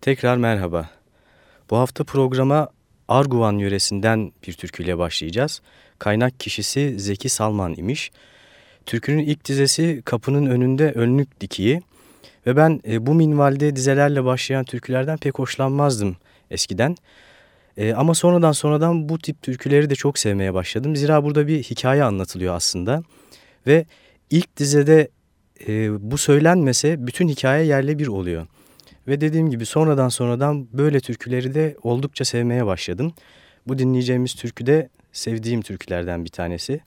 Tekrar merhaba. Bu hafta programa Arguvan yöresinden bir türküyle başlayacağız. Kaynak kişisi Zeki Salman imiş. Türkünün ilk dizesi Kapının Önünde Önlük Dikiyi ve ben e, bu minvalde dizelerle başlayan türkülerden pek hoşlanmazdım eskiden. E, ama sonradan sonradan bu tip türküleri de çok sevmeye başladım. Zira burada bir hikaye anlatılıyor aslında. Ve ilk dizede e, bu söylenmese bütün hikaye yerle bir oluyor. Ve dediğim gibi sonradan sonradan böyle türküleri de oldukça sevmeye başladım. Bu dinleyeceğimiz türkü de sevdiğim türkülerden bir tanesi.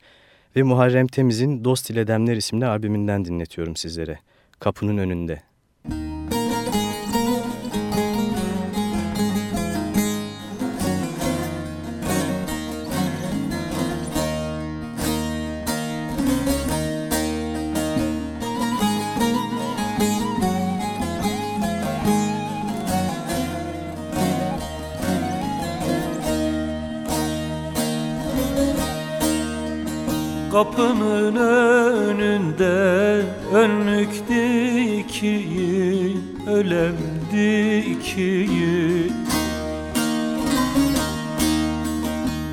Ve Muharrem Temiz'in Dost ile Demler isimli albümünden dinletiyorum sizlere. Kapının önünde. Kapının önünde önlük dikiyi Ölem dikiyi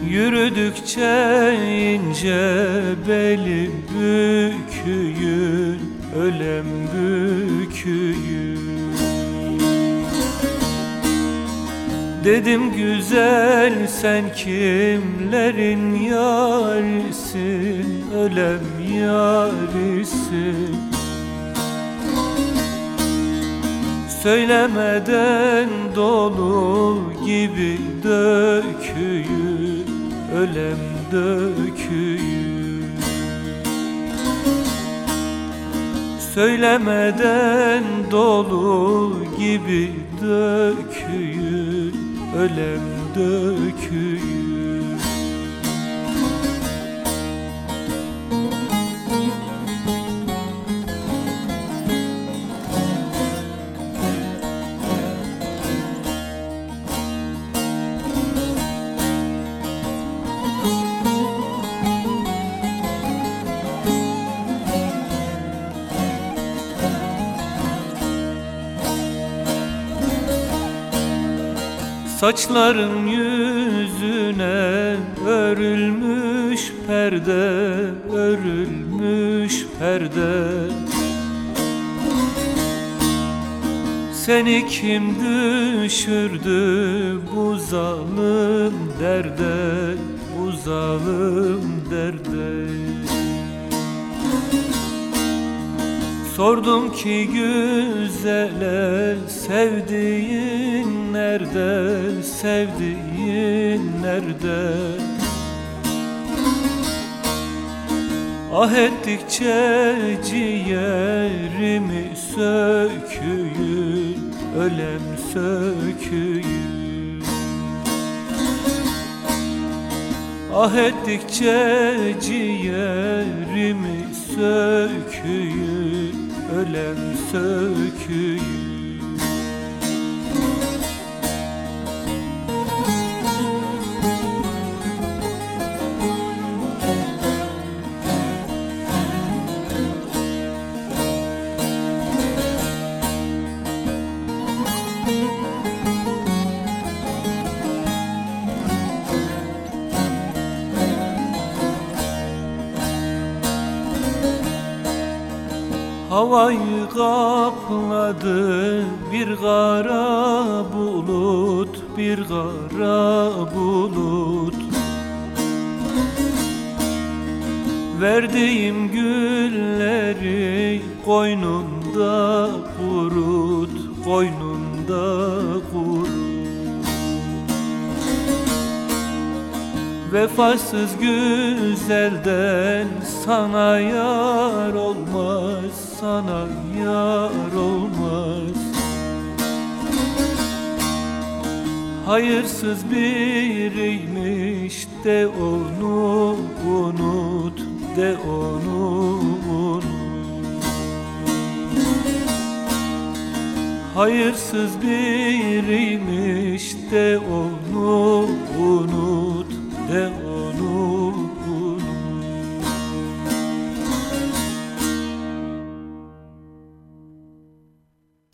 Yürüdükçe ince beli büküyün Ölem büküyün Dedim güzel sen kimlerin yarisin Ölem yarisin Söylemeden dolu gibi döküyü Ölem döküyü. Söylemeden dolu gibi döküyü ölem döküyüm Saçların yüzüne örülmüş perde, örülmüş perde. Seni kim düşürdü bu zalim derde, bu zalim derde? Sordum ki güzele sevdiğin nerede, sevdiğin nerede? Ah ettikçe ciğerimi söküyün, ölem söküyün. Ah ettikçe ciğerimi söküyün ölem söküyüm Havayı kapladı bir kara bulut Bir kara bulut. Verdiğim gülleri koynunda kurut Koynunda kurut. Vefasız güzelden sana yar olmaz sana yar olmaz. Hayırsız biriymiş de onu unut de onu unut. Hayırsız biriymiş de onu unut de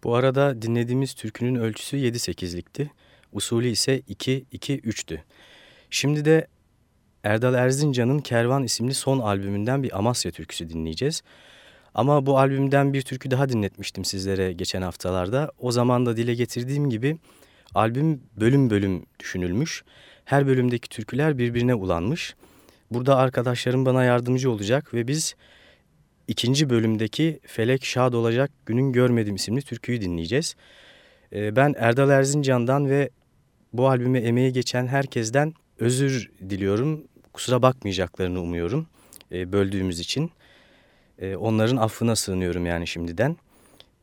Bu arada dinlediğimiz türkünün ölçüsü 7-8'likti. Usulü ise 2-2-3'tü. Şimdi de Erdal Erzincan'ın Kervan isimli son albümünden bir Amasya türküsü dinleyeceğiz. Ama bu albümden bir türkü daha dinletmiştim sizlere geçen haftalarda. O zaman da dile getirdiğim gibi albüm bölüm bölüm düşünülmüş. Her bölümdeki türküler birbirine ulanmış. Burada arkadaşlarım bana yardımcı olacak ve biz ikinci bölümdeki Felek Şad Olacak Günün Görmedim isimli türküyü dinleyeceğiz. Ee, ben Erdal Erzincan'dan ve bu albüme emeği geçen herkesten özür diliyorum. Kusura bakmayacaklarını umuyorum e, böldüğümüz için. E, onların affına sığınıyorum yani şimdiden.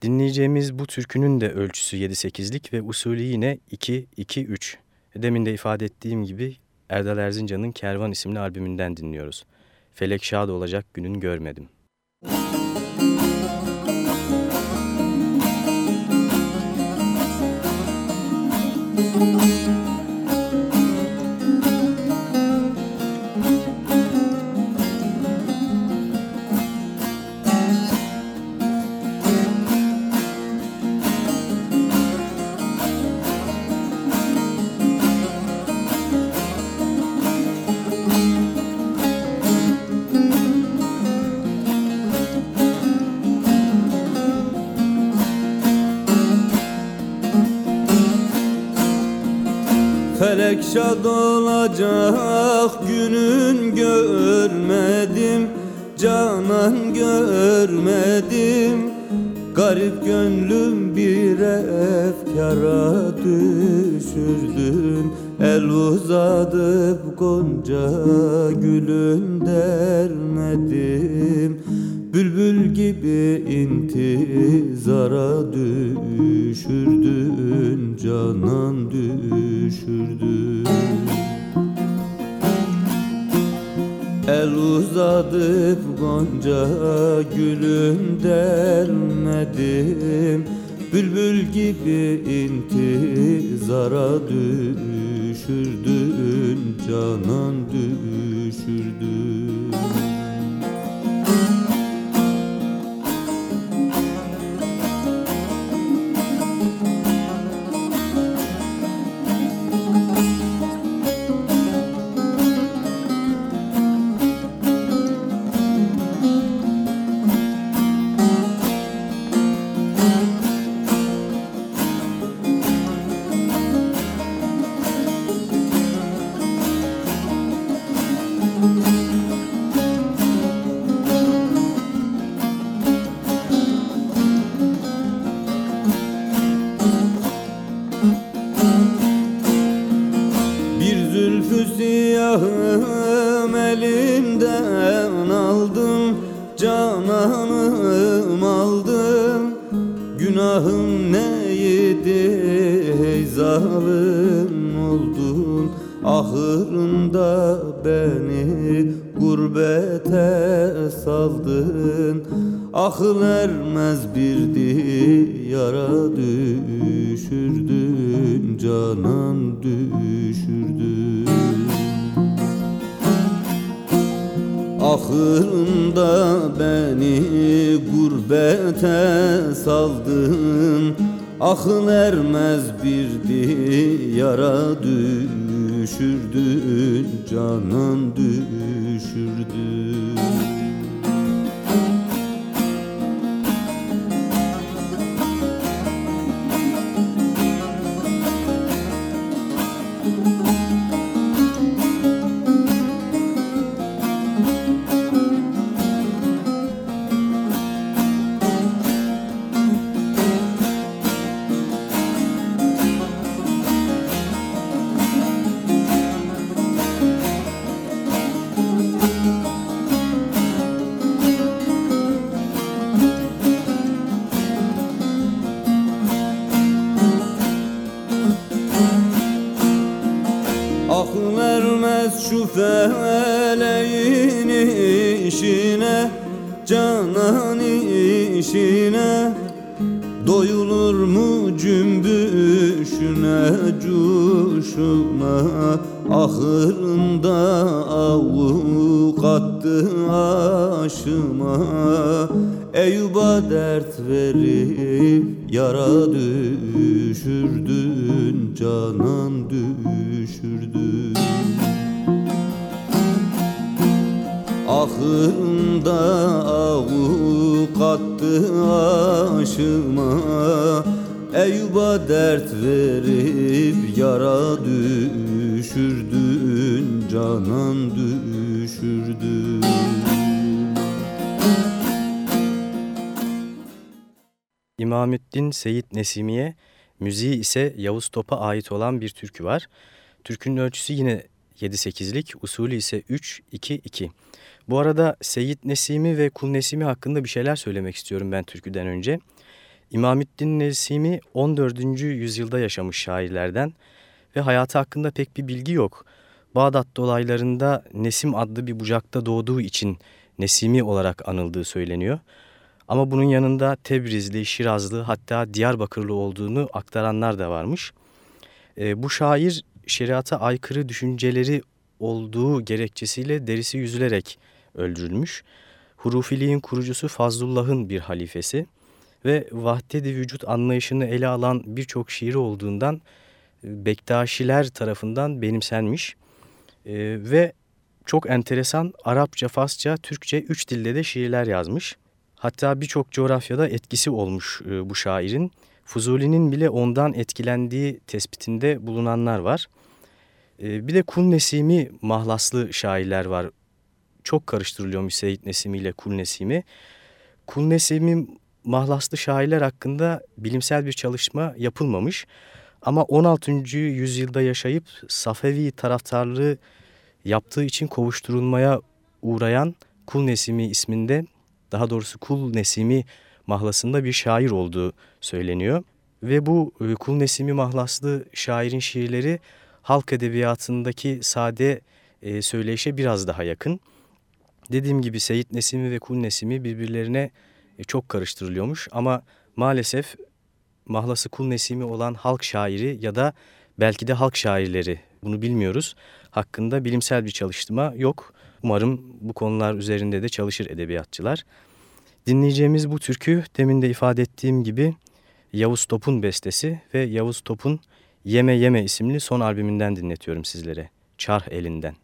Dinleyeceğimiz bu türkünün de ölçüsü 7-8'lik ve usulü yine 2-2-3. Demin de ifade ettiğim gibi Erdal Erzincan'ın Kervan isimli albümünden dinliyoruz. Felek şad olacak günün görmedim. Müzik Felek şad olacak günün görmedim Canan görmedim. Garip gönlüm bir efkara düşürdüm El uzadıp gonca gülün dermedim. Bülbül gibi intizara düşürdün Canan düşürdün El uzadıp gonca gülün dermedim Bülbül gibi intizara düşürdün Canan düşürdün Ahırında beni gurbete saldın. Akıl ermez bir diyara düşürdün Canan düşürdün yara düşürdün Canan düşürdün İmamettin Seyit Nesimi'ye, müziği ise Yavuz Top'a ait olan bir türkü var. Türkünün ölçüsü yine 7-8'lik, usulü ise 3-2-2. Bu arada Seyit Nesimi ve Kul Nesimi hakkında bir şeyler söylemek istiyorum ben türküden önce. İmamettin Nesimi 14. yüzyılda yaşamış şairlerden ve hayatı hakkında pek bir bilgi yok. Bağdat dolaylarında Nesim adlı bir bucakta doğduğu için Nesimi olarak anıldığı söyleniyor. Ama bunun yanında Tebrizli, Şirazlı hatta Diyarbakırlı olduğunu aktaranlar da varmış. E, bu şair şeriata aykırı düşünceleri olduğu gerekçesiyle derisi yüzülerek öldürülmüş. Hurufiliğin kurucusu Fazlullah'ın bir halifesi ve vahdedi vücut anlayışını ele alan birçok şiiri olduğundan e, Bektaşiler tarafından benimsenmiş. E, ve çok enteresan Arapça, Farsça, Türkçe üç dilde de şiirler yazmış. Hatta birçok coğrafyada etkisi olmuş e, bu şairin. Fuzuli'nin bile ondan etkilendiği tespitinde bulunanlar var. E, bir de Kul Nesimi mahlaslı şairler var. Çok karıştırılıyormuş Seyit Nesimi ile Kul Nesimi. Kul Nesimi mahlaslı şairler hakkında bilimsel bir çalışma yapılmamış. Ama 16. yüzyılda yaşayıp Safevi taraftarlığı yaptığı için kovuşturulmaya uğrayan Kul Nesimi isminde daha doğrusu Kul Nesimi mahlasında bir şair olduğu söyleniyor. Ve bu e, Kul Nesimi mahlaslı şairin şiirleri halk edebiyatındaki sade e, söyleyişe biraz daha yakın. Dediğim gibi Seyit Nesimi ve Kul Nesimi birbirlerine çok karıştırılıyormuş ama maalesef mahlası Kul Nesimi olan halk şairi ya da belki de halk şairleri bunu bilmiyoruz. Hakkında bilimsel bir çalışma yok. Umarım bu konular üzerinde de çalışır edebiyatçılar. Dinleyeceğimiz bu türkü demin de ifade ettiğim gibi Yavuz Top'un bestesi ve Yavuz Top'un Yeme Yeme isimli son albümünden dinletiyorum sizlere. Çarh elinden.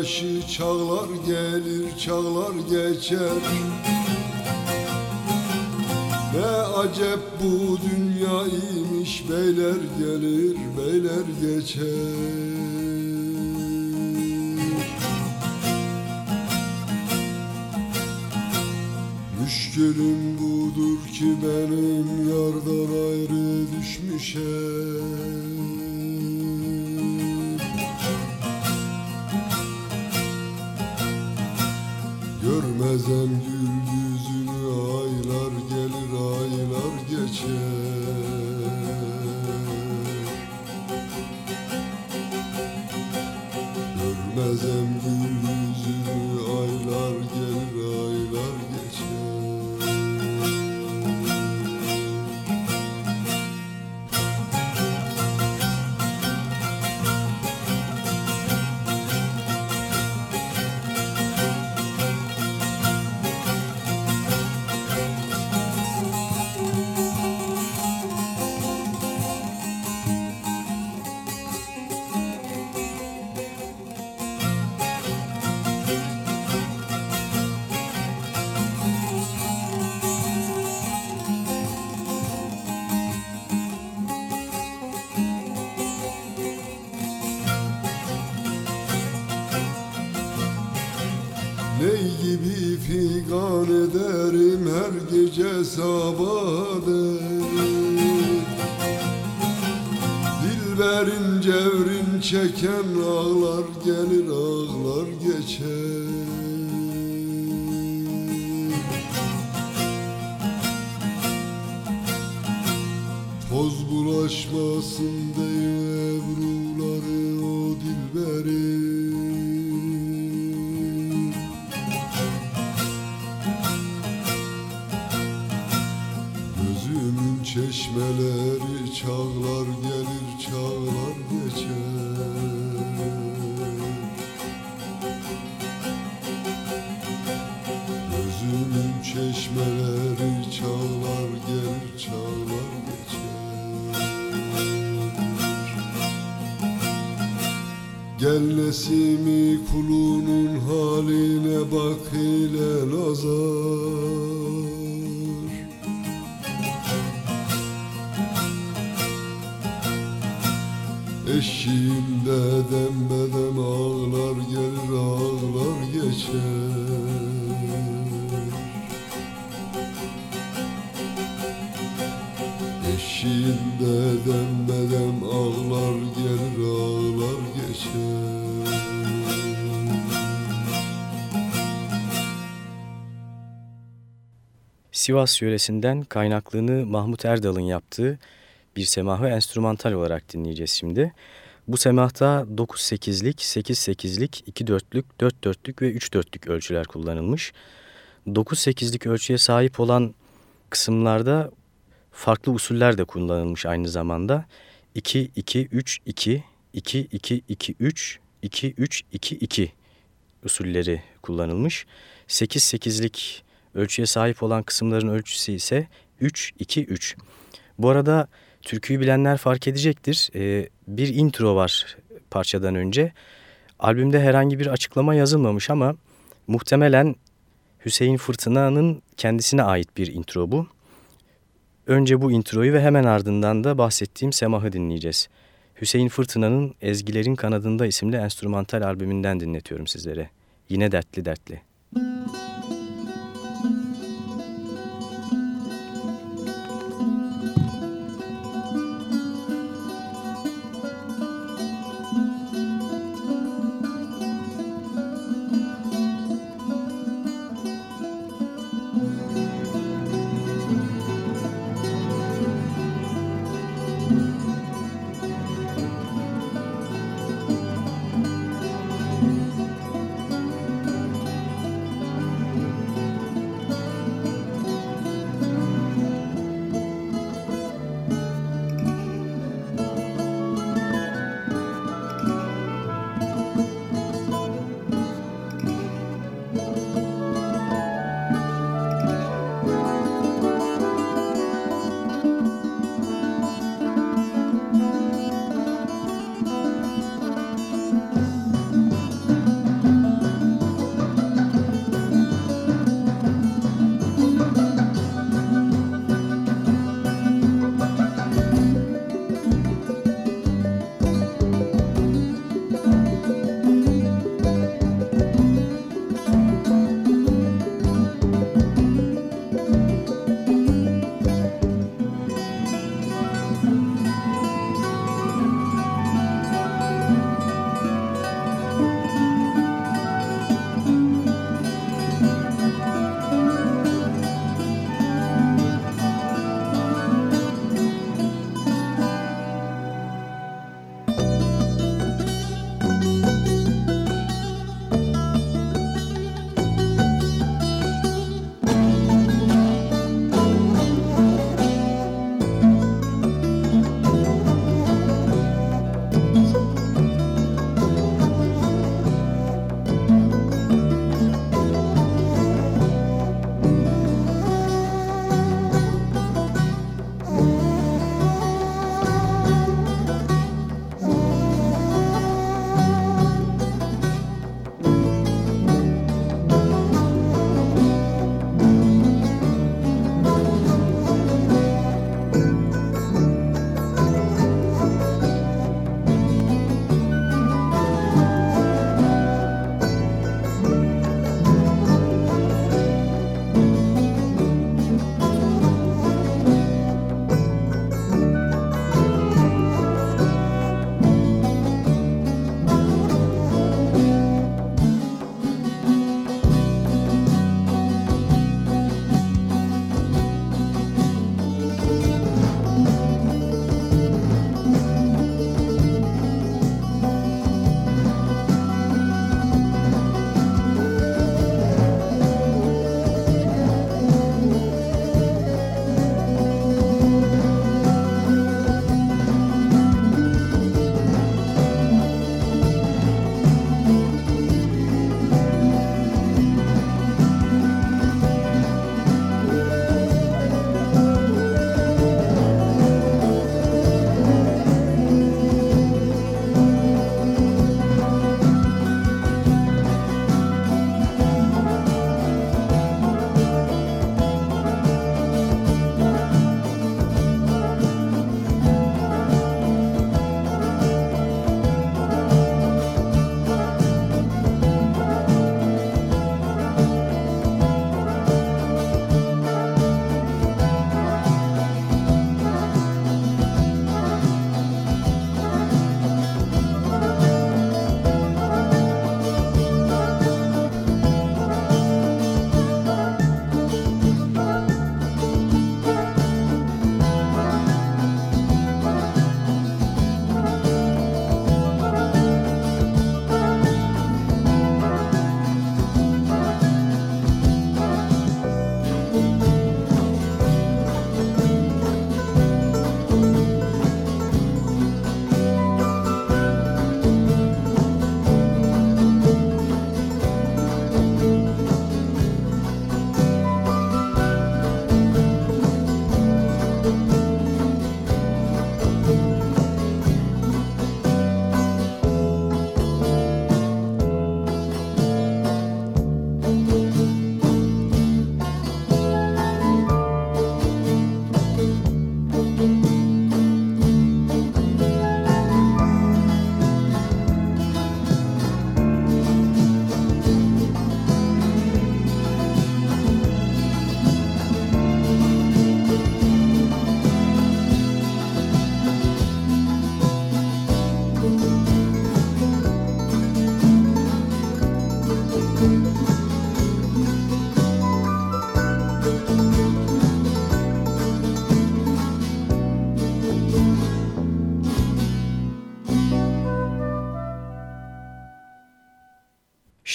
Yaşı çağlar gelir çağlar geçer. Ne acep bu dünya imiş beyler gelir beyler geçer. Müşkülüm budur ki benim yardan ayrı düşmüşem Jesus. Çağlar gelir çağlar geçer Eşiğimde dembedem ağlar gelir ağlar geçer. Eşiğimde dembedem ağlar gelir ağlar geçer. Sivas yöresinden kaynaklığını Mahmut Erdal'ın yaptığı bir semahı enstrümantal olarak dinleyeceğiz şimdi. Bu semahta 9-8'lik, 8-8'lik, 2-4'lük, 4-4'lük ve 3-4'lük ölçüler kullanılmış. 9-8'lik ölçüye sahip olan kısımlarda farklı usuller de kullanılmış aynı zamanda. 2-2-3-2, 2-2-2-3, 2-3-2-2 usulleri kullanılmış. 8-8'lik ölçüye sahip olan kısımların ölçüsü ise 3-2-3. Bu arada türküyü bilenler fark edecektir. Ee, bir intro var parçadan önce. Albümde herhangi bir açıklama yazılmamış ama muhtemelen Hüseyin Fırtına'nın kendisine ait bir intro bu. Önce bu introyu ve hemen ardından da bahsettiğim Semah'ı dinleyeceğiz. Hüseyin Fırtına'nın Ezgilerin Kanadında isimli enstrümantal albümünden dinletiyorum sizlere. Yine dertli dertli.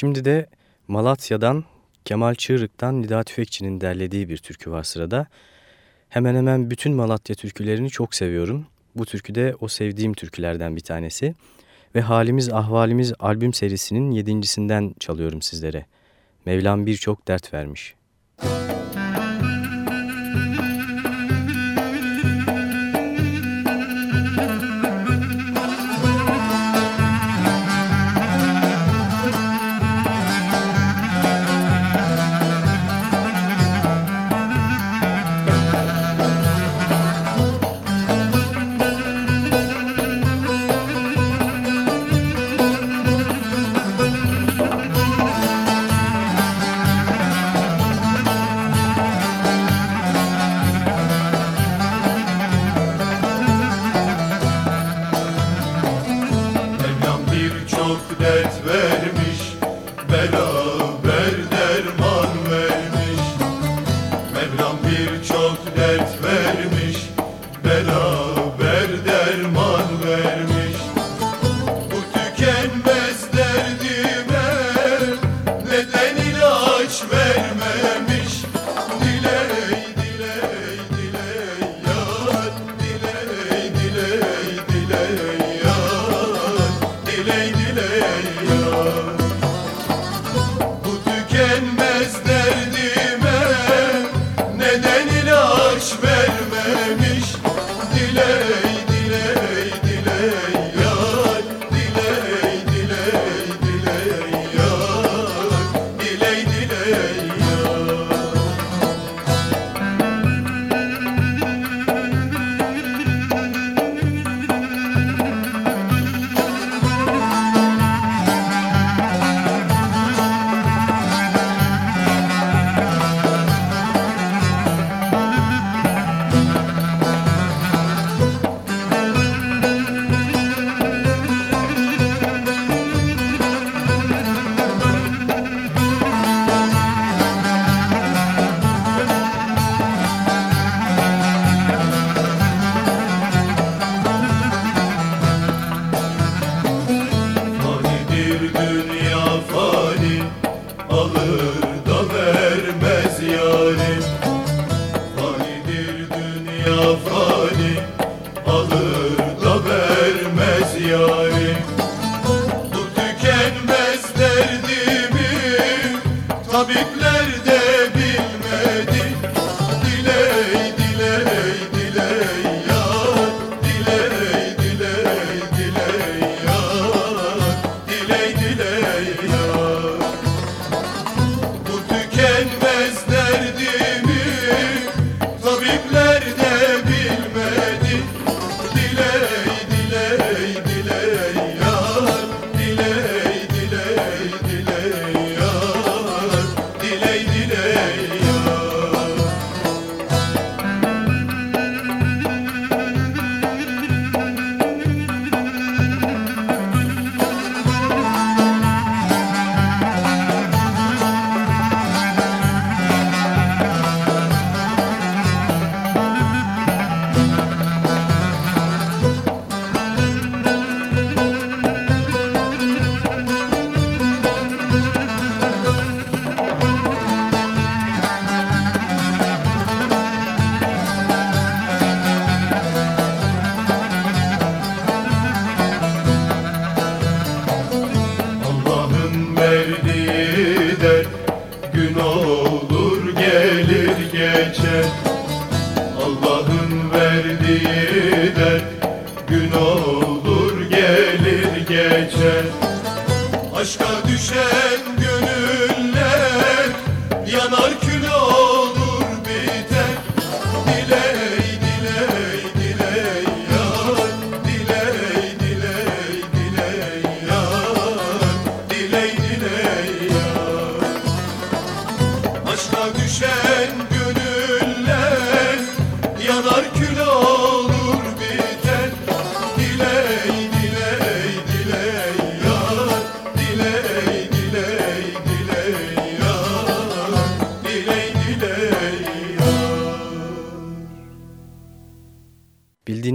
Şimdi de Malatya'dan Kemal Çığırık'tan Nida Tüfekçi'nin derlediği bir türkü var sırada. Hemen hemen bütün Malatya türkülerini çok seviyorum. Bu türkü de o sevdiğim türkülerden bir tanesi. Ve Halimiz Ahvalimiz albüm serisinin yedincisinden çalıyorum sizlere. Mevlam birçok dert vermiş.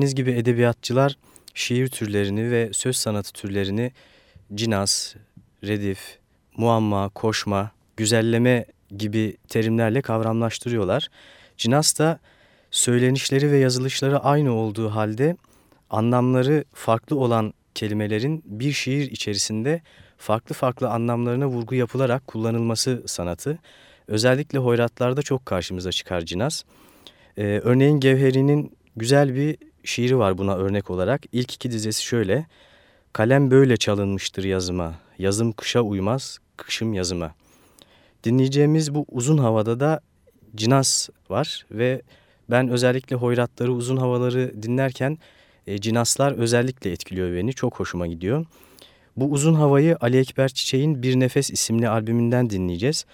Bildiğiniz gibi edebiyatçılar şiir türlerini ve söz sanatı türlerini cinas, redif, muamma, koşma, güzelleme gibi terimlerle kavramlaştırıyorlar. Cinas da söylenişleri ve yazılışları aynı olduğu halde anlamları farklı olan kelimelerin bir şiir içerisinde farklı farklı anlamlarına vurgu yapılarak kullanılması sanatı. Özellikle hoyratlarda çok karşımıza çıkar cinas. Ee, örneğin Gevheri'nin güzel bir şiiri var buna örnek olarak. İlk iki dizesi şöyle. Kalem böyle çalınmıştır yazıma, yazım kışa uymaz, kışım yazıma. Dinleyeceğimiz bu uzun havada da cinas var ve ben özellikle hoyratları, uzun havaları dinlerken e, cinaslar özellikle etkiliyor beni. Çok hoşuma gidiyor. Bu uzun havayı Ali Ekber Çiçek'in Bir Nefes isimli albümünden dinleyeceğiz.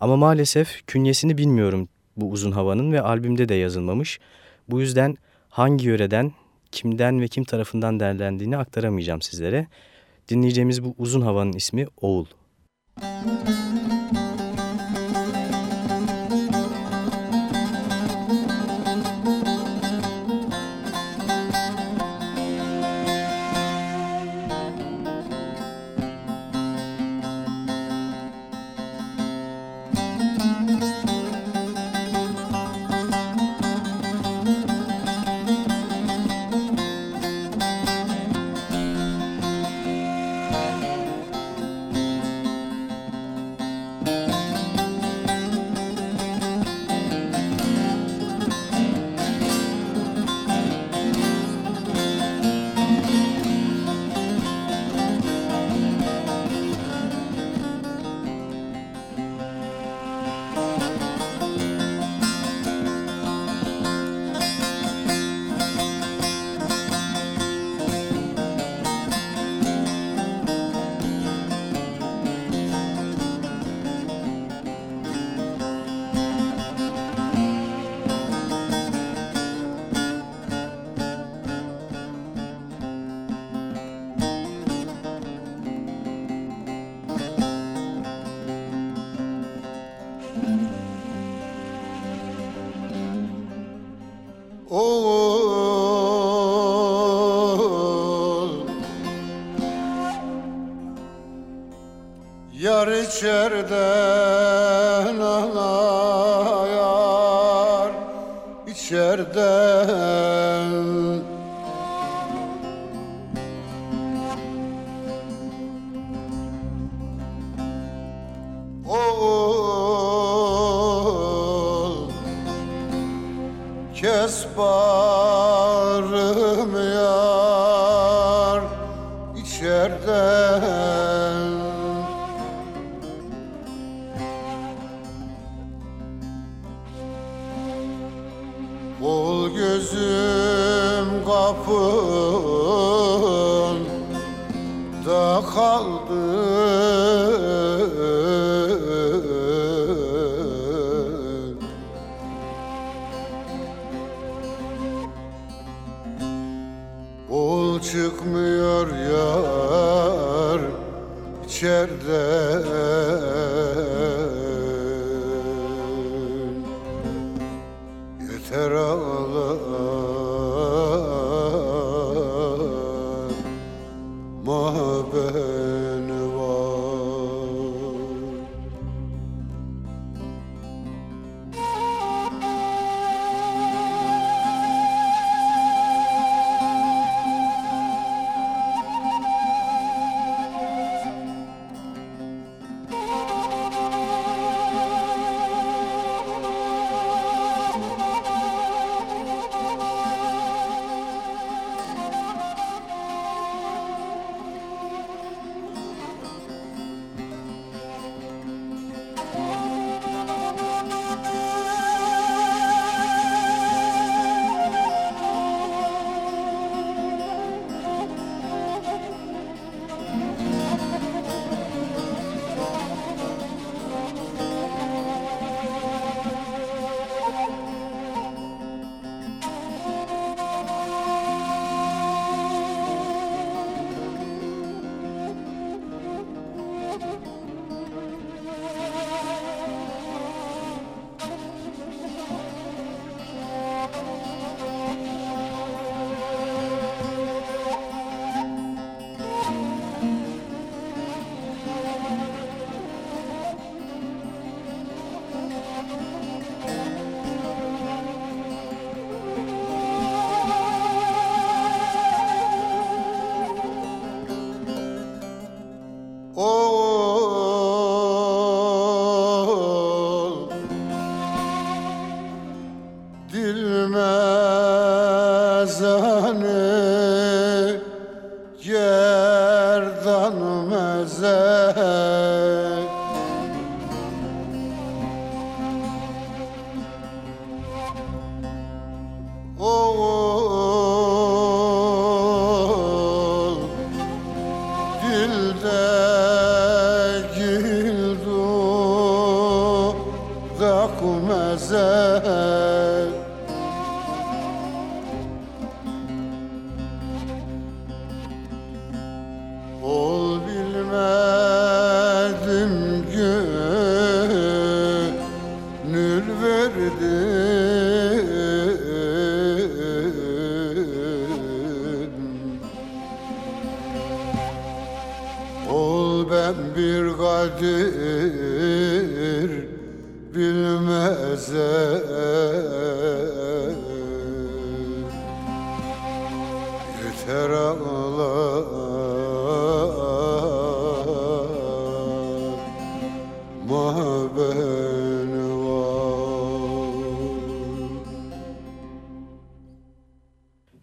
Ama maalesef künyesini bilmiyorum bu uzun havanın ve albümde de yazılmamış. Bu yüzden hangi yöreden, kimden ve kim tarafından derlendiğini aktaramayacağım sizlere. Dinleyeceğimiz bu uzun havanın ismi Oğul. Müzik kapında kaldı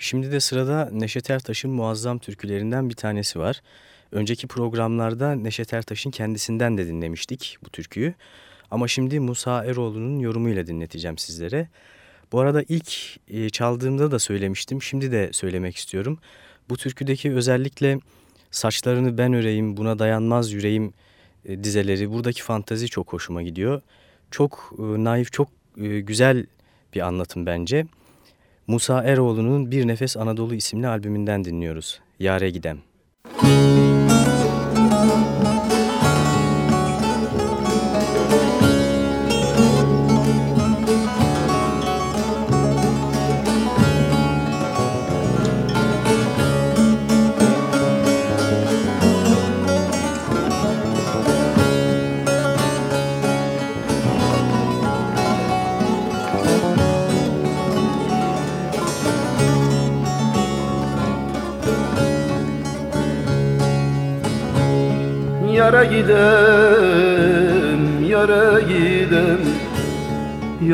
Şimdi de sırada Neşet Ertaş'ın muazzam türkülerinden bir tanesi var. Önceki programlarda Neşet Ertaş'ın kendisinden de dinlemiştik bu türküyü. Ama şimdi Musa Eroğlu'nun yorumuyla dinleteceğim sizlere. Bu arada ilk e, çaldığımda da söylemiştim, şimdi de söylemek istiyorum. Bu türküdeki özellikle saçlarını ben öreyim, buna dayanmaz yüreğim e, dizeleri, buradaki fantazi çok hoşuma gidiyor. Çok e, naif, çok güzel bir anlatım bence. Musa Eroğlu'nun Bir Nefes Anadolu isimli albümünden dinliyoruz. Yare Gidem. Yara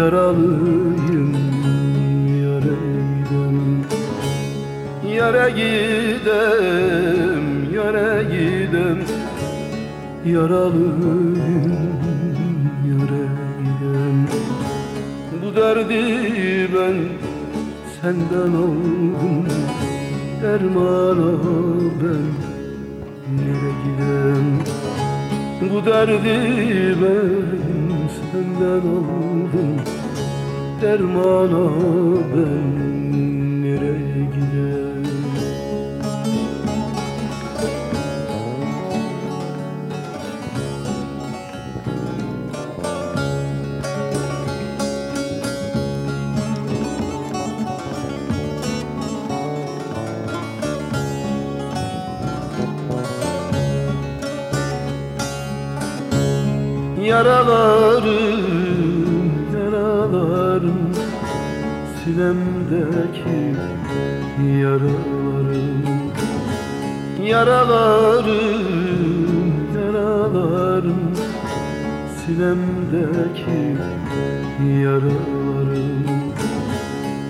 Yaralıyım, yara gidem Yara gidem, yara gidem. Yaralıyım, yara gidem Bu derdi ben senden aldım. Dermana ben Nere gidem? Bu derdi ben senden aldım Dermana ben nereye gidem Yaralarım, Sinemdeki yaralarım Yaralarım, yaralarım Sinemdeki yaralarım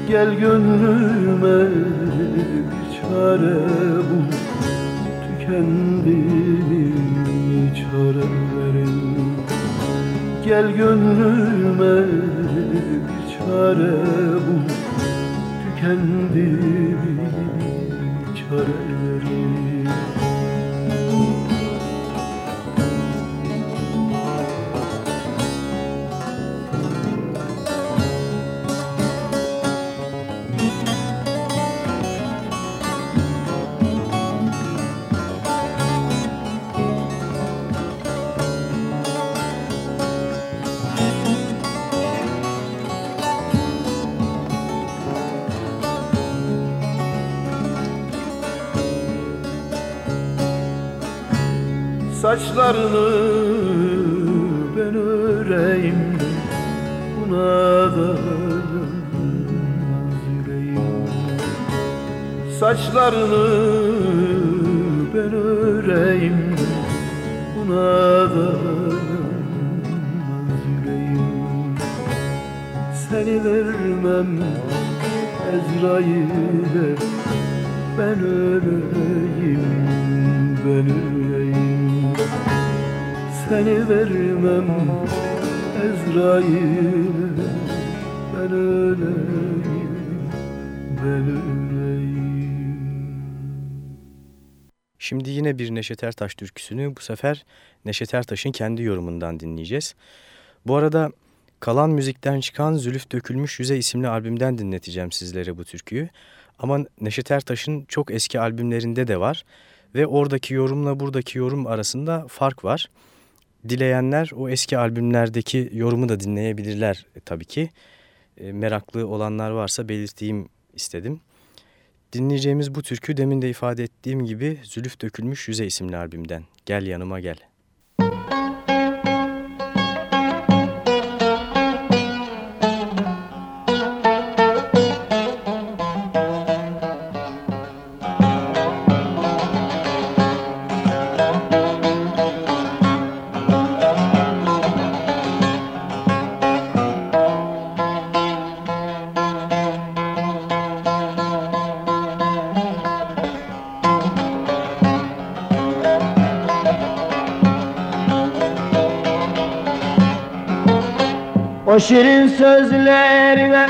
Gel gönlüme bir çare bul Tükendim çare verin. Gel gönlüme bir çare bul Tükendim çareleri Saçlarını ben öreyim. Buna da yüreğim. Saçlarını ben öreyim. Buna da yüreğim. Seni vermem Ezrail'e Ben öleyim Ben öleyim Seni vermem Ezrail'e Ben öleyim Ben öleyim Şimdi yine bir Neşet Ertaş türküsünü bu sefer Neşet Ertaş'ın kendi yorumundan dinleyeceğiz. Bu arada Kalan Müzik'ten çıkan Zülüf Dökülmüş Yüze isimli albümden dinleteceğim sizlere bu türküyü. Ama Neşet Ertaş'ın çok eski albümlerinde de var ve oradaki yorumla buradaki yorum arasında fark var. Dileyenler o eski albümlerdeki yorumu da dinleyebilirler e, tabii ki. E, meraklı olanlar varsa belirteyim istedim. Dinleyeceğimiz bu türkü demin de ifade ettiğim gibi Zülüf Dökülmüş Yüze isimli albümden. Gel yanıma gel. O şirin sözlerine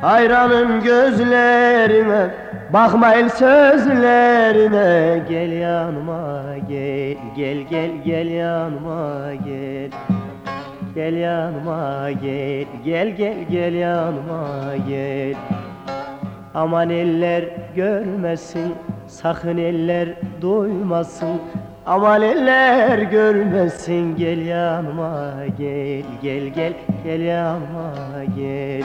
hayranım gözlerine Bakma el sözlerine. Gel yanıma gel Gel gel gel yanıma gel. Gel yanıma gel Gel gel gel yanıma gel. Aman eller görmesin Sakın eller duymasın Aman eller görmesin gel yanıma gel gel gel gel yanıma gel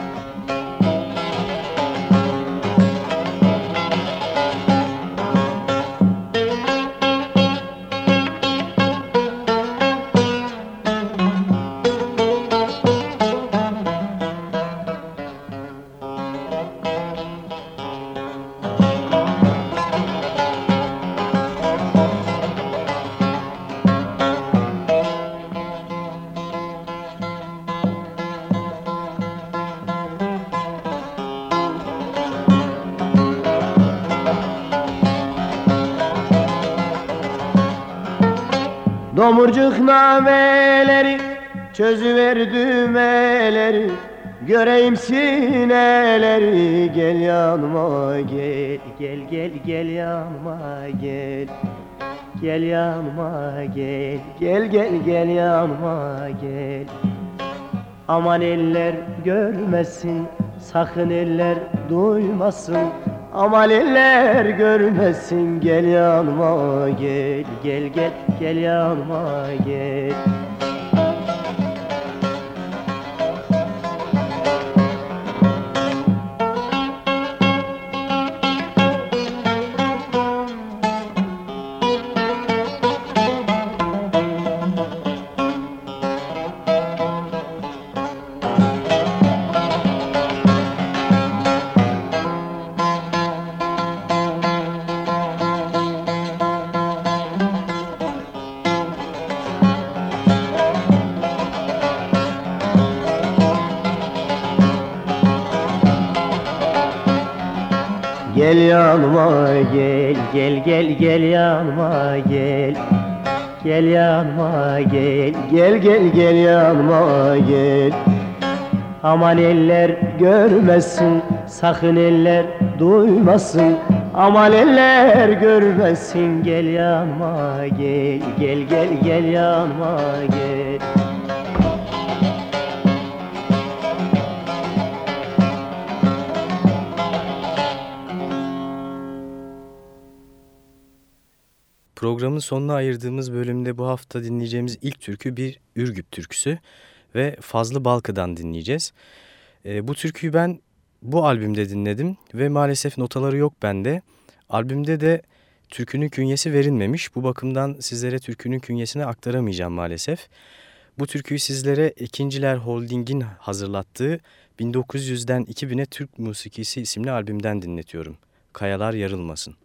Domurcuk nameleri Çözüver düğmeleri. Göreyim sineleri Gel yanıma gel Gel gel gel yanıma gel. Gel yanıma gel Gel gel gel yanıma gel. Aman eller görmesin Sakın eller duymasın Aman eller görmesin Gel yanıma gel Gel gel gel yanıma gel Gel gel gel gel gel. Gel yanıma gel. Gel gel gel yanıma gel. Aman eller görmesin sakın eller duymasın. Aman eller görmesin gel yanıma gel. Gel gel gel yanıma gel Programın sonuna ayırdığımız bölümde bu hafta dinleyeceğimiz ilk türkü bir Ürgüp türküsü ve Fazlı Balkı'dan dinleyeceğiz. E, bu türküyü ben bu albümde dinledim ve maalesef notaları yok bende. Albümde de türkünün künyesi verilmemiş. Bu bakımdan sizlere türkünün künyesini aktaramayacağım maalesef. Bu türküyü sizlere Ekinciler Holding'in hazırlattığı 1900'den 2000'e Türk Musikisi isimli albümden dinletiyorum. Kayalar yarılmasın.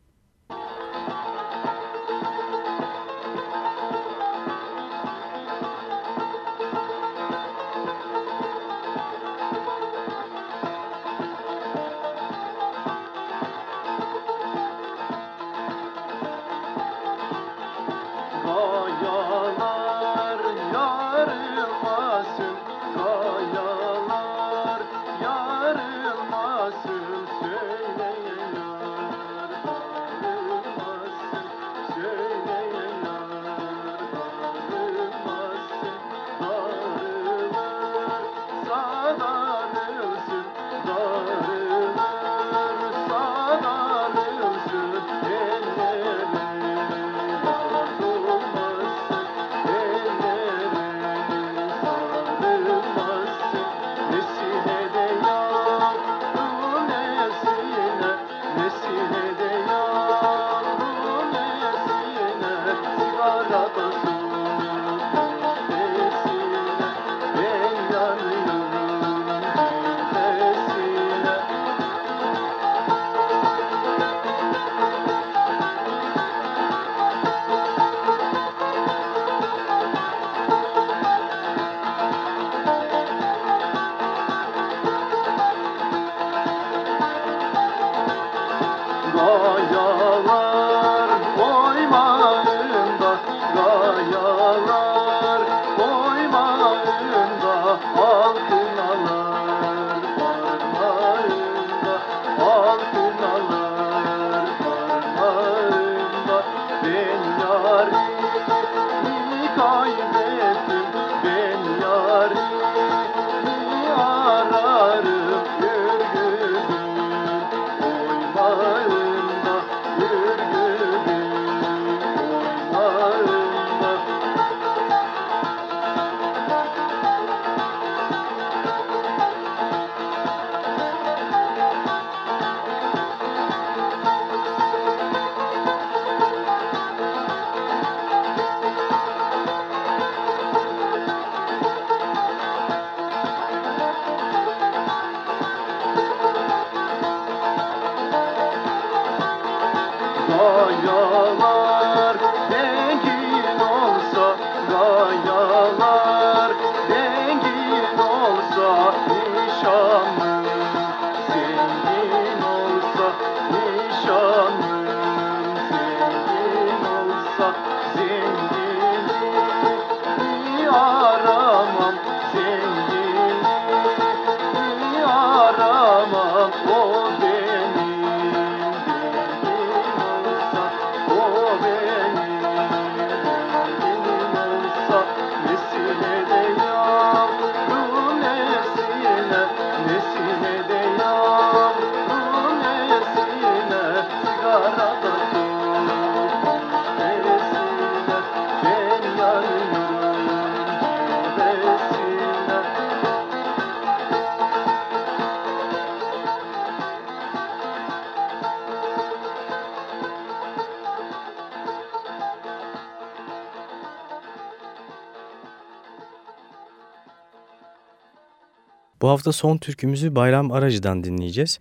Bu hafta son türkümüzü Bayram Aracı'dan dinleyeceğiz.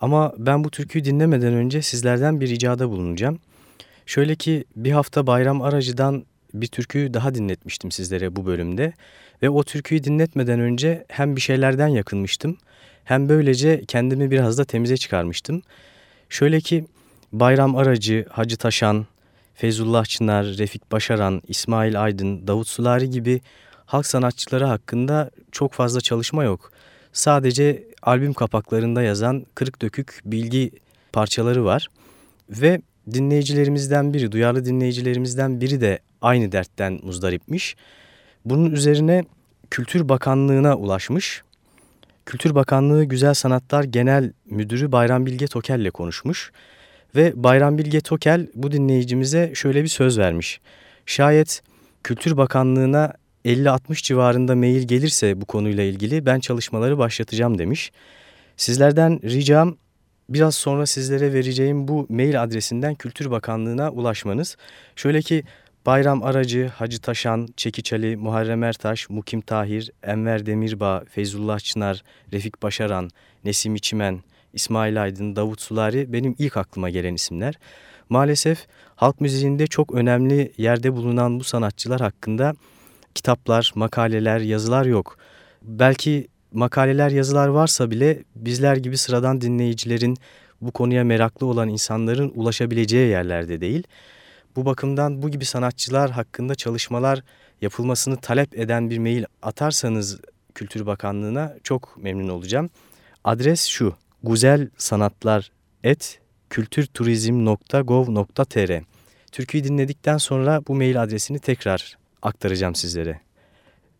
Ama ben bu türküyü dinlemeden önce sizlerden bir ricada bulunacağım. Şöyle ki bir hafta Bayram Aracı'dan bir türküyü daha dinletmiştim sizlere bu bölümde. Ve o türküyü dinletmeden önce hem bir şeylerden yakınmıştım hem böylece kendimi biraz da temize çıkarmıştım. Şöyle ki Bayram Aracı, Hacı Taşan, Feyzullah Çınar, Refik Başaran, İsmail Aydın, Davut Sulari gibi halk sanatçıları hakkında çok fazla çalışma yok. Sadece albüm kapaklarında yazan kırık dökük bilgi parçaları var. Ve dinleyicilerimizden biri, duyarlı dinleyicilerimizden biri de aynı dertten muzdaripmiş. Bunun üzerine Kültür Bakanlığı'na ulaşmış. Kültür Bakanlığı Güzel Sanatlar Genel Müdürü Bayram Bilge Tokel ile konuşmuş. Ve Bayram Bilge Tokel bu dinleyicimize şöyle bir söz vermiş. Şayet Kültür Bakanlığı'na 50-60 civarında mail gelirse bu konuyla ilgili ben çalışmaları başlatacağım demiş. Sizlerden ricam biraz sonra sizlere vereceğim bu mail adresinden Kültür Bakanlığı'na ulaşmanız. Şöyle ki Bayram Aracı, Hacı Taşan, Çekiç Ali, Muharrem Ertaş, Mukim Tahir, Enver Demirbağ, Feyzullah Çınar, Refik Başaran, Nesim İçimen, İsmail Aydın, Davut Sulari benim ilk aklıma gelen isimler. Maalesef halk müziğinde çok önemli yerde bulunan bu sanatçılar hakkında kitaplar, makaleler, yazılar yok. Belki makaleler, yazılar varsa bile bizler gibi sıradan dinleyicilerin, bu konuya meraklı olan insanların ulaşabileceği yerlerde değil. Bu bakımdan bu gibi sanatçılar hakkında çalışmalar yapılmasını talep eden bir mail atarsanız Kültür Bakanlığı'na çok memnun olacağım. Adres şu guzelsanatlar.kültürturizm.gov.tr Türküyü dinledikten sonra bu mail adresini tekrar aktaracağım sizlere.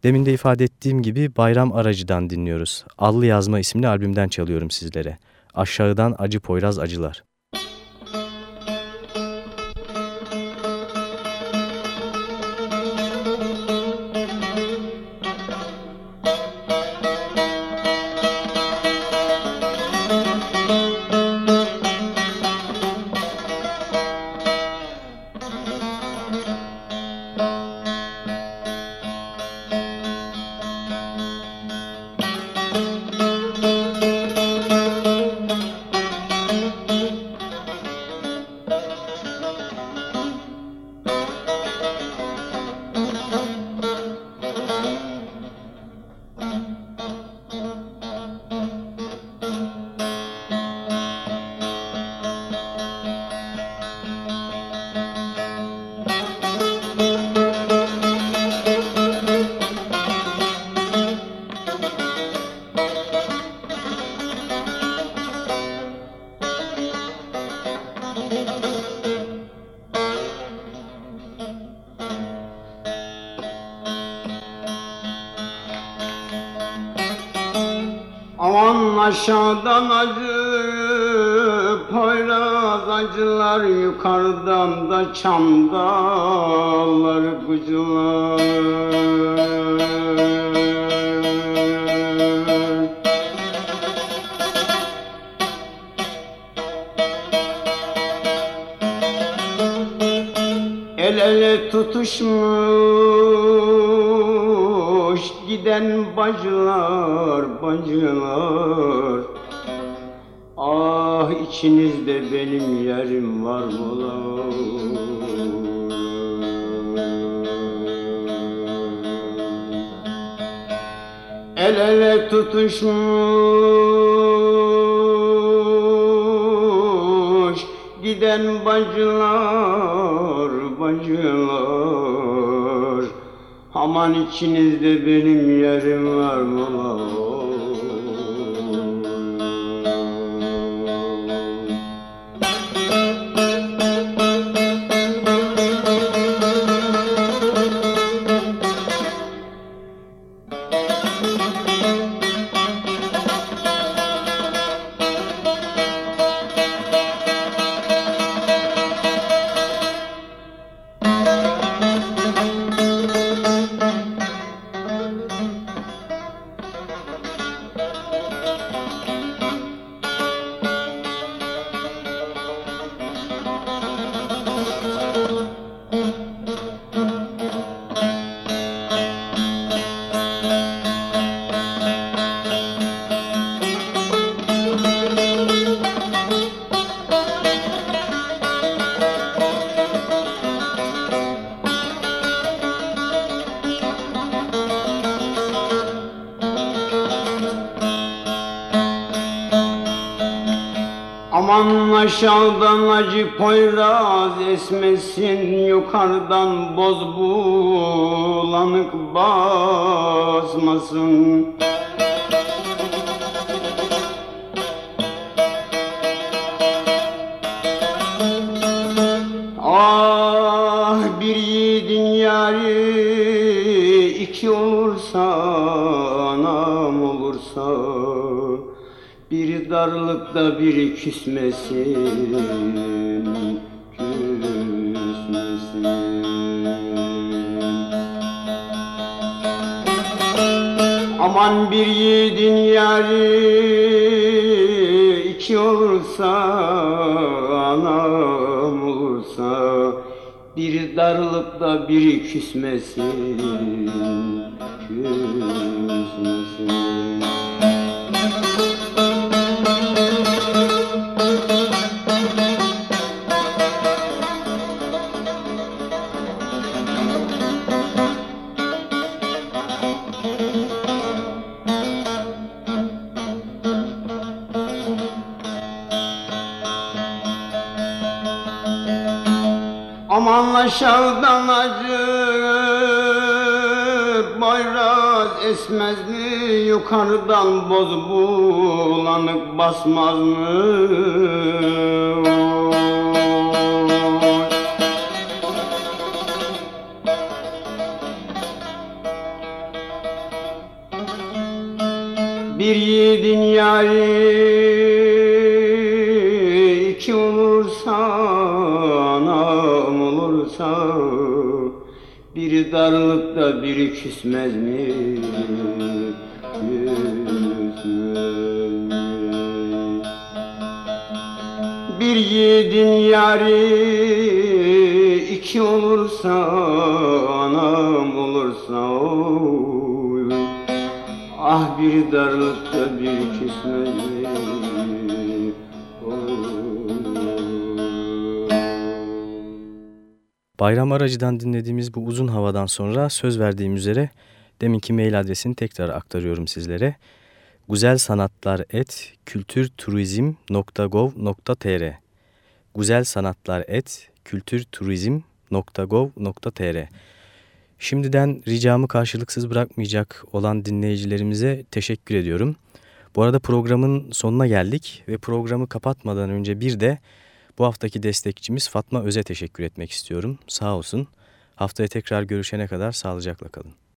Demin de ifade ettiğim gibi Bayram Aracı'dan dinliyoruz. Allı Yazma isimli albümden çalıyorum sizlere. Aşağıdan Acı Poyraz Acılar. Aşağıdan acı Poyraz acılar yukarıdan da çam dağları gıcılar El ele tutuşmuş giden bacılar bacılar içinizde benim yerim var mı El ele tutuşmuş giden bacılar bacılar. Aman içinizde benim yerim aşağıdan acı poyraz esmesin Yukarıdan boz bulanık basmasın darlıkta biri küsmesin Aman bir yiğidin yari iki olursa Anam olursa biri darlıkta biri Küsmesin Aman aşağıdan acı Bayraz esmez mi Yukarıdan boz bulanık basmaz mı küsmez mi? Küsmez mi? Bir yiğidin yari iki olursa anam olursa oy. Ah bir darlıkta bir küsmez mi? Bayram Aracı'dan dinlediğimiz bu uzun havadan sonra söz verdiğim üzere deminki mail adresini tekrar aktarıyorum sizlere. guzelsanatlar.kültürturizm.gov.tr guzelsanatlar.kültürturizm.gov.tr Şimdiden ricamı karşılıksız bırakmayacak olan dinleyicilerimize teşekkür ediyorum. Bu arada programın sonuna geldik ve programı kapatmadan önce bir de bu haftaki destekçimiz Fatma Öz'e teşekkür etmek istiyorum. Sağ olsun. Haftaya tekrar görüşene kadar sağlıcakla kalın.